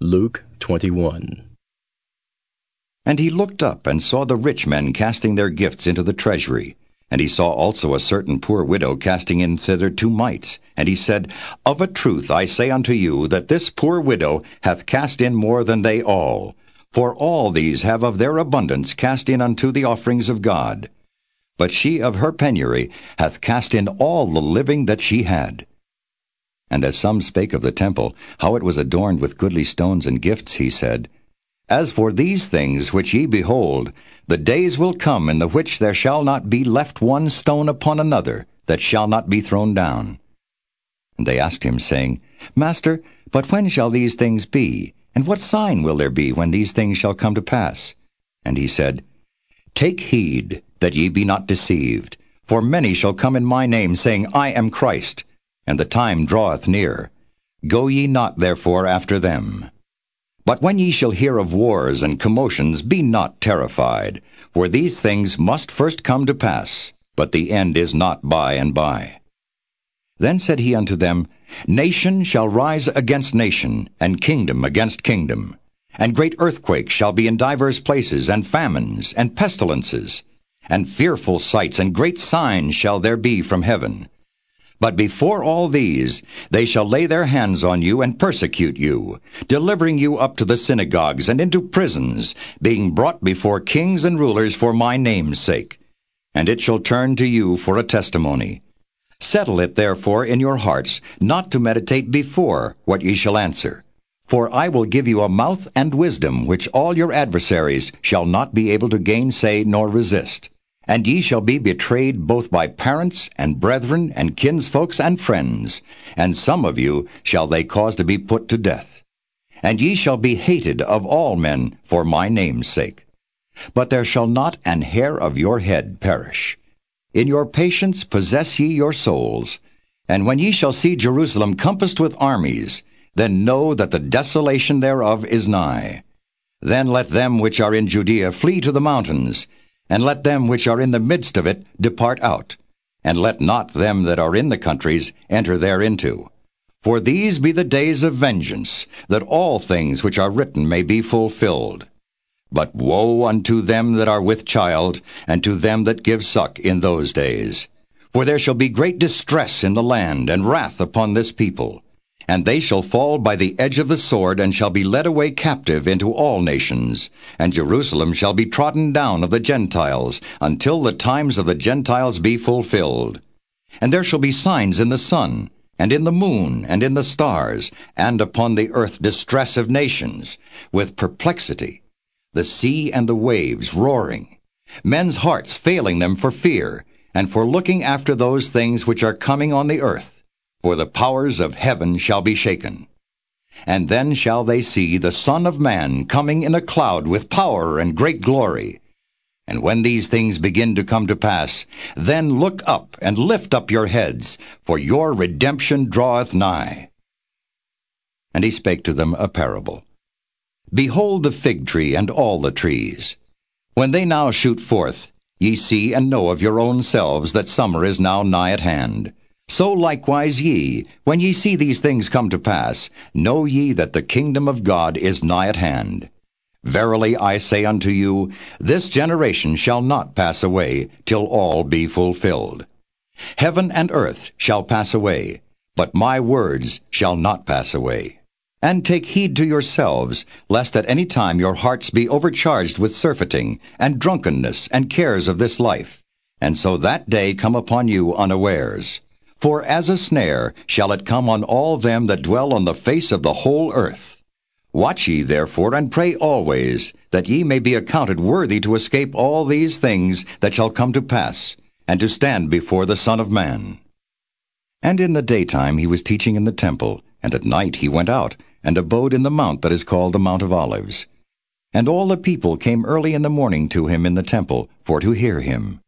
Luke 21. And he looked up and saw the rich men casting their gifts into the treasury. And he saw also a certain poor widow casting in thither two mites. And he said, Of a truth I say unto you, that this poor widow hath cast in more than they all. For all these have of their abundance cast in unto the offerings of God. But she of her penury hath cast in all the living that she had. And as some spake of the temple, how it was adorned with goodly stones and gifts, he said, As for these things which ye behold, the days will come in the which there shall not be left one stone upon another that shall not be thrown down. And they asked him, saying, Master, but when shall these things be? And what sign will there be when these things shall come to pass? And he said, Take heed that ye be not deceived, for many shall come in my name, saying, I am Christ and the time draweth near. Go ye not therefore after them. But when ye shall hear of wars and commotions, be not terrified, for these things must first come to pass, but the end is not by and by. Then said he unto them, Nation shall rise against nation, and kingdom against kingdom. And great earthquakes shall be in divers places, and famines, and pestilences. And fearful sights and great signs shall there be from heaven. But before all these, they shall lay their hands on you and persecute you, delivering you up to the synagogues and into prisons, being brought before kings and rulers for my name's sake. And it shall turn to you for a testimony. Settle it therefore in your hearts, not to meditate before what ye shall answer. For I will give you a mouth and wisdom which all your adversaries shall not be able to gainsay nor resist. And ye shall be betrayed both by parents and brethren and kinsfolks and friends, and some of you shall they cause to be put to death. And ye shall be hated of all men for my name's sake. But there shall not an hair of your head perish. In your patience possess ye your souls. And when ye shall see Jerusalem compassed with armies, then know that the desolation thereof is nigh. Then let them which are in Judea flee to the mountains, and let them which are in the midst of it depart out, and let not them that are in the countries enter thereinto. For these be the days of vengeance, that all things which are written may be fulfilled. But woe unto them that are with child, and to them that give suck in those days. For there shall be great distress in the land, and wrath upon this people. And they shall fall by the edge of the sword, and shall be led away captive into all nations. And Jerusalem shall be trodden down of the Gentiles, until the times of the Gentiles be fulfilled. And there shall be signs in the sun, and in the moon, and in the stars, and upon the earth distress of nations, with perplexity, the sea and the waves roaring, men's hearts failing them for fear, and for looking after those things which are coming on the earth for the powers of heaven shall be shaken. And then shall they see the Son of Man coming in a cloud with power and great glory. And when these things begin to come to pass, then look up and lift up your heads, for your redemption draweth nigh. And he spake to them a parable. Behold the fig tree and all the trees. When they now shoot forth, ye see and know of your own selves that summer is now nigh at hand. So likewise ye, when ye see these things come to pass, know ye that the kingdom of God is nigh at hand. Verily I say unto you, this generation shall not pass away till all be fulfilled. Heaven and earth shall pass away, but my words shall not pass away. And take heed to yourselves, lest at any time your hearts be overcharged with surfeiting, and drunkenness, and cares of this life, and so that day come upon you unawares. For as a snare shall it come on all them that dwell on the face of the whole earth. Watch ye therefore, and pray always, that ye may be accounted worthy to escape all these things that shall come to pass, and to stand before the Son of Man. And in the daytime he was teaching in the temple, and at night he went out, and abode in the mount that is called the Mount of Olives. And all the people came early in the morning to him in the temple, for to hear him.